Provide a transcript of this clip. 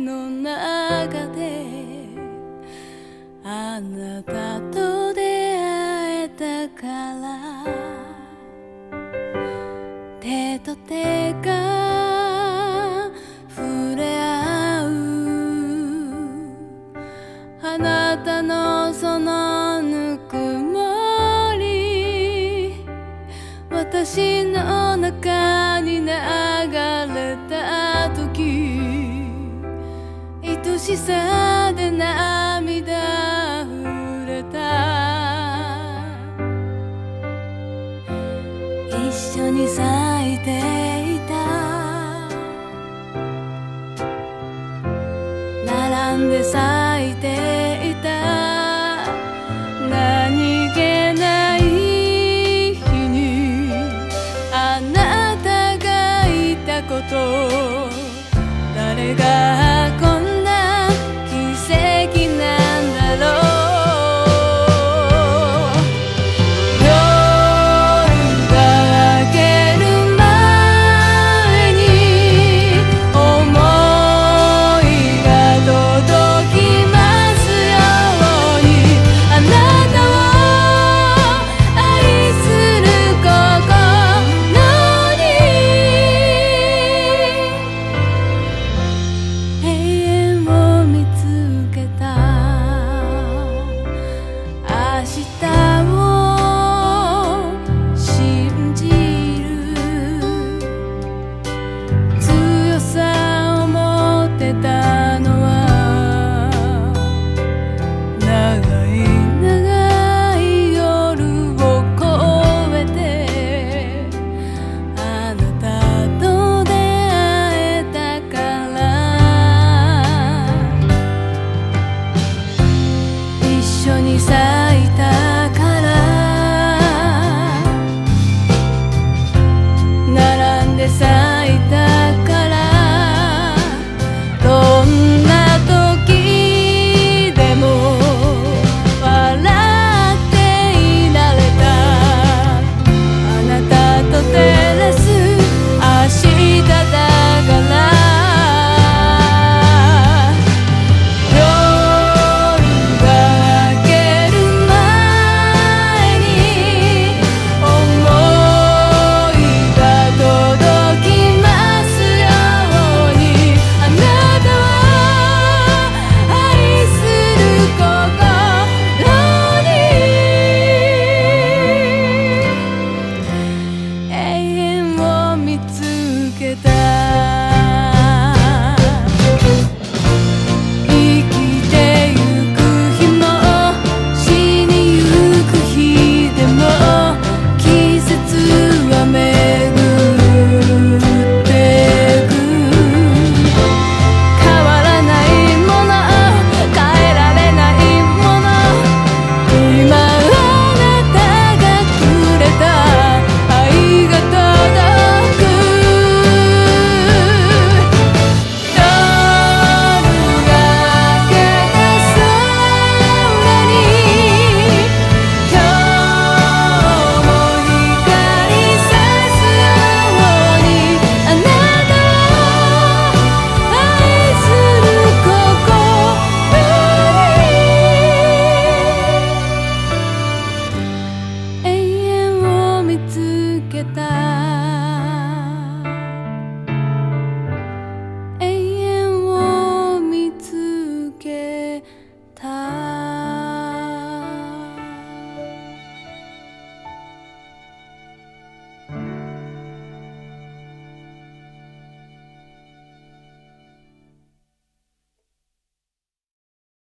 の中であなたと出会えたから手と手が触れ合うあなたのそのぬくもり私の中に流れたしさで涙溢れた一緒に咲いていた並んで咲いていた何気ない日にあなたがいたこと誰が